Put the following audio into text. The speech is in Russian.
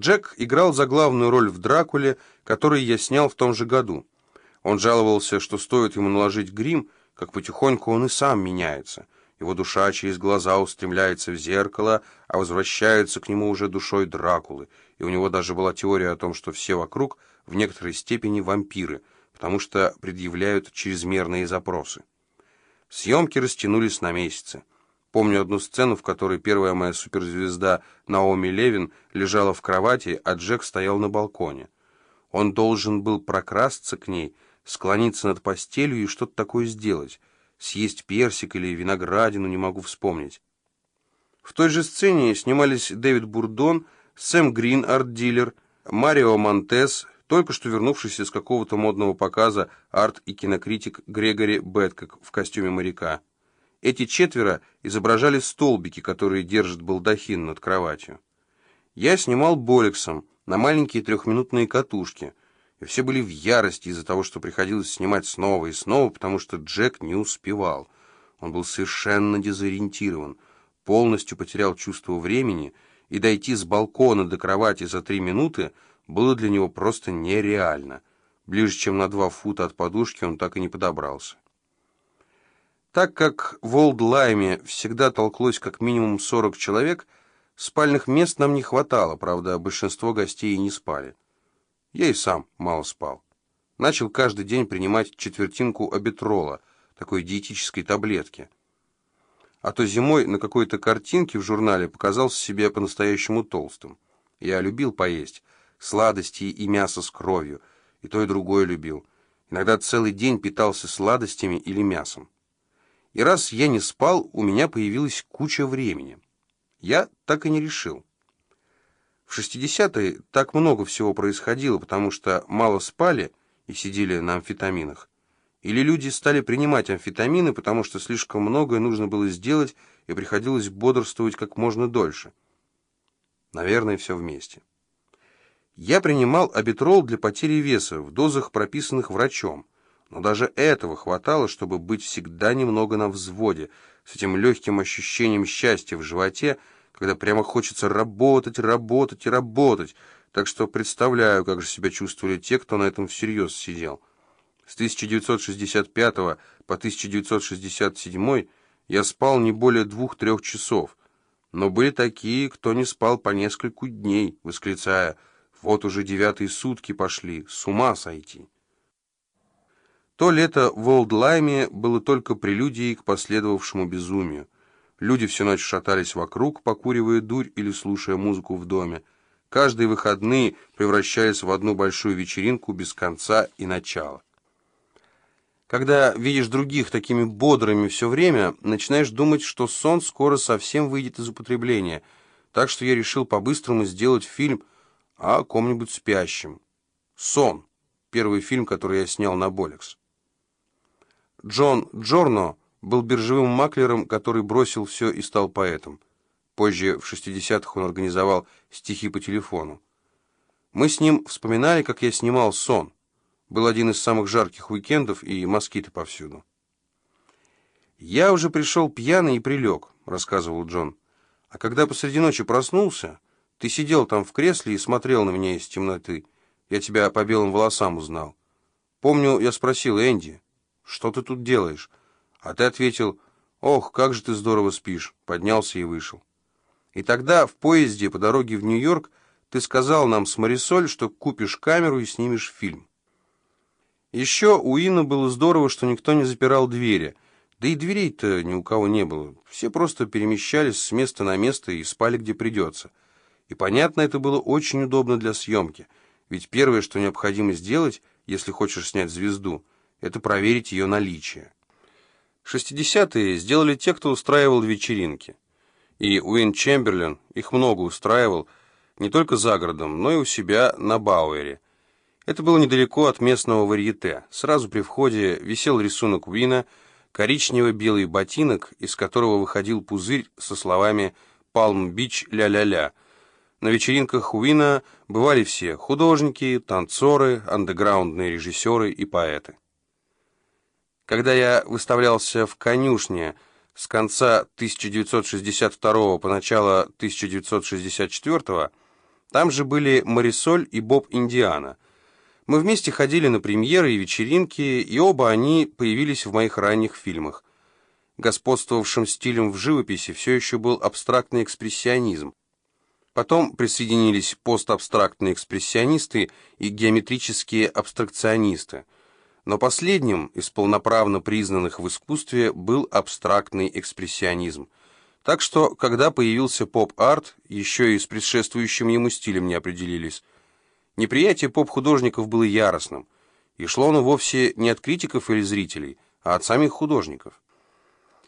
Джек играл за главную роль в «Дракуле», который я снял в том же году. Он жаловался, что стоит ему наложить грим, как потихоньку он и сам меняется. Его душа через глаза устремляется в зеркало, а возвращается к нему уже душой Дракулы. И у него даже была теория о том, что все вокруг в некоторой степени вампиры, потому что предъявляют чрезмерные запросы. Съемки растянулись на месяцы. Помню одну сцену, в которой первая моя суперзвезда Наоми Левин лежала в кровати, а Джек стоял на балконе. Он должен был прокрасться к ней, склониться над постелью и что-то такое сделать. Съесть персик или виноградину, не могу вспомнить. В той же сцене снимались Дэвид Бурдон, Сэм Грин, арт-дилер, Марио Монтес, только что вернувшийся с какого-то модного показа арт- и кинокритик Грегори Бэткок в костюме моряка. Эти четверо изображали столбики, которые держит балдахин над кроватью. Я снимал болексом на маленькие трехминутные катушки, и все были в ярости из-за того, что приходилось снимать снова и снова, потому что Джек не успевал. Он был совершенно дезориентирован, полностью потерял чувство времени, и дойти с балкона до кровати за три минуты было для него просто нереально. Ближе, чем на два фута от подушки, он так и не подобрался. Так как в Олд-Лайме всегда толклось как минимум 40 человек, спальных мест нам не хватало, правда, большинство гостей не спали. Я и сам мало спал. Начал каждый день принимать четвертинку обетрола, такой диетической таблетки. А то зимой на какой-то картинке в журнале показался себе по-настоящему толстым. Я любил поесть сладости и мясо с кровью, и то и другое любил. Иногда целый день питался сладостями или мясом. И раз я не спал, у меня появилась куча времени. Я так и не решил. В 60-е так много всего происходило, потому что мало спали и сидели на амфетаминах. Или люди стали принимать амфетамины, потому что слишком многое нужно было сделать и приходилось бодрствовать как можно дольше. Наверное, все вместе. Я принимал абитрол для потери веса в дозах, прописанных врачом. Но даже этого хватало, чтобы быть всегда немного на взводе, с этим легким ощущением счастья в животе, когда прямо хочется работать, работать и работать. Так что представляю, как же себя чувствовали те, кто на этом всерьез сидел. С 1965 по 1967 я спал не более двух-трех часов. Но были такие, кто не спал по нескольку дней, восклицая «Вот уже девятые сутки пошли, с ума сойти». То лето в Олдлайме было только прелюдией к последовавшему безумию. Люди всю ночь шатались вокруг, покуривая дурь или слушая музыку в доме. Каждые выходные превращались в одну большую вечеринку без конца и начала. Когда видишь других такими бодрыми все время, начинаешь думать, что сон скоро совсем выйдет из употребления. Так что я решил по-быстрому сделать фильм о ком-нибудь спящем. «Сон» — первый фильм, который я снял на Болекс. Джон Джорно был биржевым маклером, который бросил все и стал поэтом. Позже, в 60-х, он организовал стихи по телефону. Мы с ним вспоминали, как я снимал сон. Был один из самых жарких уикендов, и москиты повсюду. «Я уже пришел пьяный и прилег», — рассказывал Джон. «А когда посреди ночи проснулся, ты сидел там в кресле и смотрел на меня из темноты. Я тебя по белым волосам узнал. Помню, я спросил Энди, что ты тут делаешь?» А ты ответил, «Ох, как же ты здорово спишь», поднялся и вышел. И тогда в поезде по дороге в Нью-Йорк ты сказал нам с Марисоль, что купишь камеру и снимешь фильм. Еще у Инны было здорово, что никто не запирал двери. Да и дверей-то ни у кого не было. Все просто перемещались с места на место и спали где придется. И понятно, это было очень удобно для съемки. Ведь первое, что необходимо сделать, если хочешь снять звезду, это проверить ее наличие. Шестидесятые сделали те, кто устраивал вечеринки. И Уин Чемберлен их много устраивал, не только за городом, но и у себя на Бауэре. Это было недалеко от местного варьете. Сразу при входе висел рисунок Уина, коричнево-белый ботинок, из которого выходил пузырь со словами «Палм-Бич ля-ля-ля». На вечеринках Уина бывали все – художники, танцоры, андеграундные режиссеры и поэты. Когда я выставлялся в конюшне с конца 1962 по начало 1964, Там же были Марисоль и Боб Индиана. Мы вместе ходили на премьеры и вечеринки, и оба они появились в моих ранних фильмах. Господствовавшим стилем в живописи все еще был абстрактный экспрессионизм. Потом присоединились постабстрактные экспрессионисты и геометрические абстракционисты. Но последним из полноправно признанных в искусстве был абстрактный экспрессионизм. Так что, когда появился поп-арт, еще и с предшествующим ему стилем не определились. Неприятие поп-художников было яростным, и шло оно вовсе не от критиков или зрителей, а от самих художников.